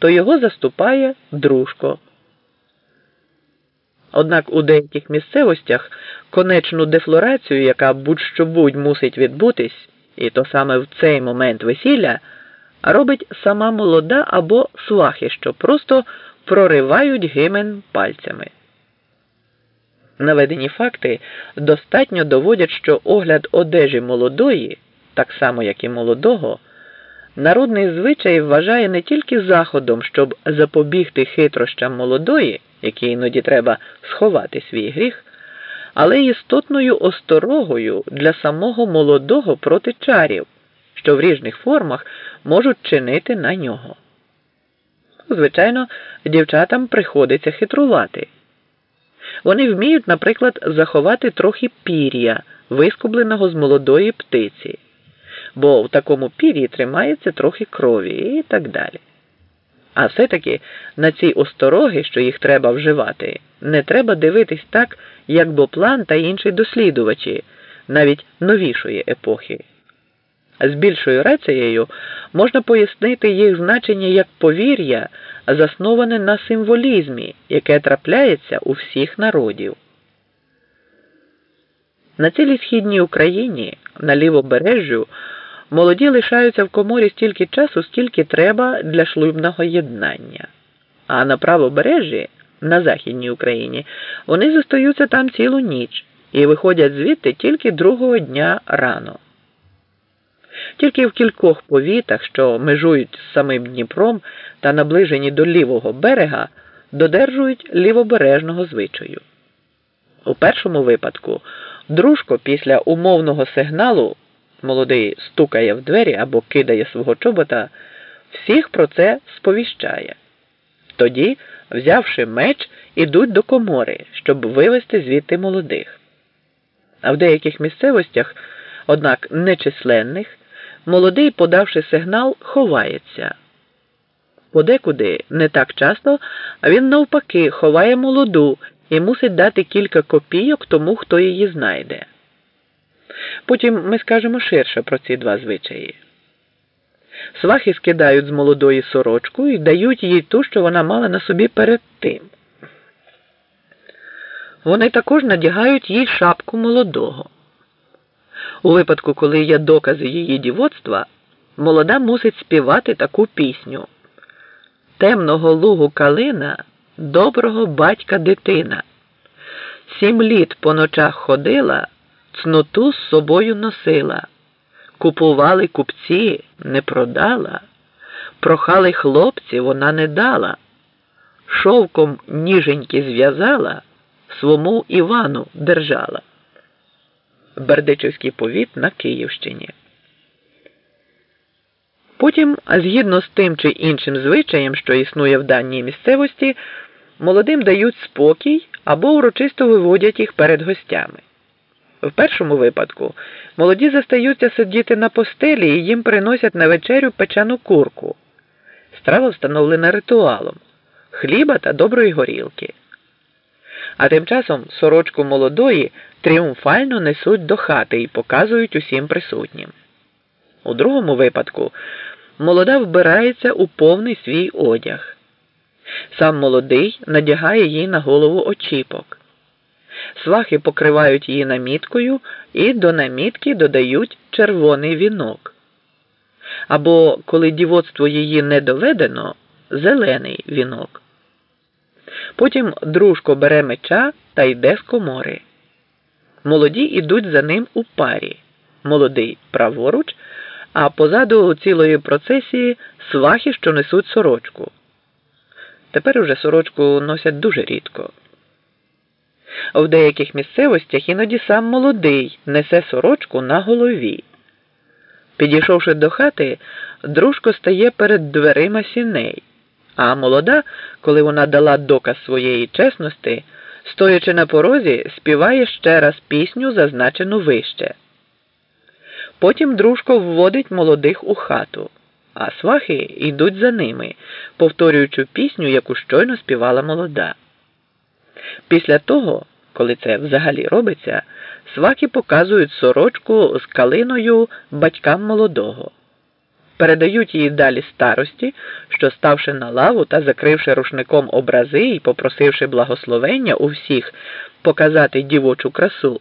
то його заступає дружко. Однак у деяких місцевостях конечну дефлорацію, яка будь-що будь мусить відбутись, і то саме в цей момент весілля, робить сама молода або свахи, що просто проривають гимен пальцями. Наведені факти достатньо доводять, що огляд одежі молодої, так само як і молодого, народний звичай вважає не тільки заходом, щоб запобігти хитрощам молодої, які іноді треба сховати свій гріх, але й істотною осторогою для самого молодого проти чарів, що в різних формах можуть чинити на нього. Звичайно, дівчатам приходиться хитрувати. Вони вміють, наприклад, заховати трохи пір'я, вискубленого з молодої птиці, бо в такому пір'ї тримається трохи крові і так далі. А все-таки на ці остороги, що їх треба вживати, не треба дивитись так, як Боплан та інші дослідувачі, навіть новішої епохи. З більшою рацією можна пояснити їх значення як повір'я, засноване на символізмі, яке трапляється у всіх народів. На цілій східній Україні на лівобережжю молоді лишаються в коморі стільки часу, скільки треба для шлюбного єднання. А на правобережжі, на Західній Україні, вони зостаються там цілу ніч і виходять звідти тільки другого дня рано. Тільки в кількох повітах, що межують з самим Дніпром та наближені до лівого берега, додержують лівобережного звичаю. У першому випадку дружко після умовного сигналу молодий стукає в двері або кидає свого чобота, всіх про це сповіщає. Тоді, взявши меч, ідуть до комори, щоб вивести звідти молодих. А в деяких місцевостях, однак нечисленних, молодий, подавши сигнал, ховається. Подекуди не так часто, він навпаки ховає молоду і мусить дати кілька копійок тому, хто її знайде. Потім ми скажемо ширше про ці два звичаї. Свахи скидають з молодої сорочку і дають їй ту, що вона мала на собі перед тим. Вони також надягають їй шапку молодого. У випадку, коли є докази її дівоцтва, молода мусить співати таку пісню Темного лугу калина, доброго батька дитина. Сім літ по ночах ходила цноту з собою носила, купували купці, не продала, прохали хлопці, вона не дала, шовком ніженьки зв'язала, свому Івану держала. Бердичівський повіт на Київщині. Потім, згідно з тим чи іншим звичаєм, що існує в даній місцевості, молодим дають спокій або урочисто виводять їх перед гостями. В першому випадку молоді застаються сидіти на постелі і їм приносять на вечерю печену курку. Страва встановлена ритуалом, хліба та доброї горілки. А тим часом сорочку молодої тріумфально несуть до хати і показують усім присутнім. У другому випадку молода вбирається у повний свій одяг. Сам молодий надягає їй на голову очіпок. Свахи покривають її наміткою і до намітки додають червоний вінок. Або, коли дівоцтво її не доведено, зелений вінок. Потім дружко бере меча та йде з комори. Молоді йдуть за ним у парі, молодий праворуч, а позаду цілої процесії свахи, що несуть сорочку. Тепер уже сорочку носять дуже рідко. В деяких місцевостях іноді сам молодий несе сорочку на голові. Підійшовши до хати, дружко стає перед дверима сіней, а молода, коли вона дала доказ своєї чесності, стоячи на порозі, співає ще раз пісню, зазначену вище. Потім дружко вводить молодих у хату, а свахи йдуть за ними, повторюючи пісню, яку щойно співала молода. Після того, коли це взагалі робиться, сваки показують сорочку з калиною батькам молодого. передають її далі старості, що, ставши на лаву та закривши рушником образи і попросивши благословення у всіх показати дівочу красу,